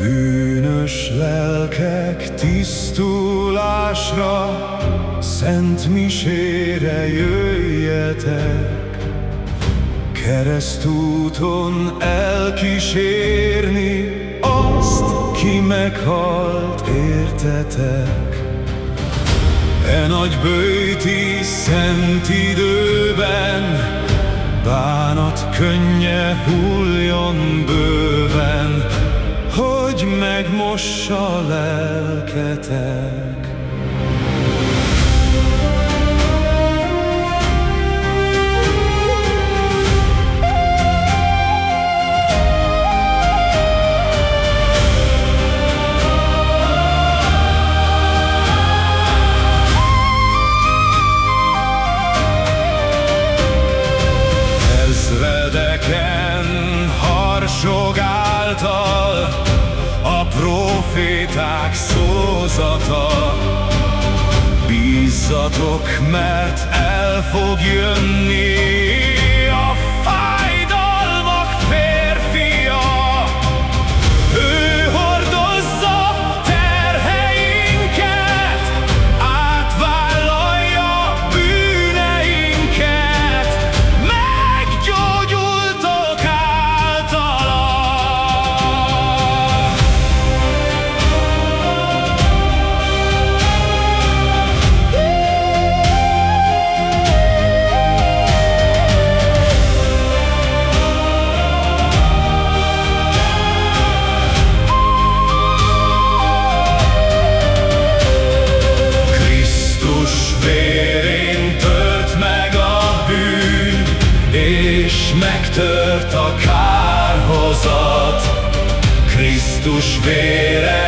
Bűnös lelkek tisztulásra, Szent misére jöjjetek, Keresztúton elkísérni azt, ki meghalt értetek. E nagy bőti szent időben Bánat könnye hulljon bőven megmossa lelketek. Ezredeken harsogáltal proféták szózata. Bízzatok, mert el fog jönni megtört a kárhozat. Krisztus vére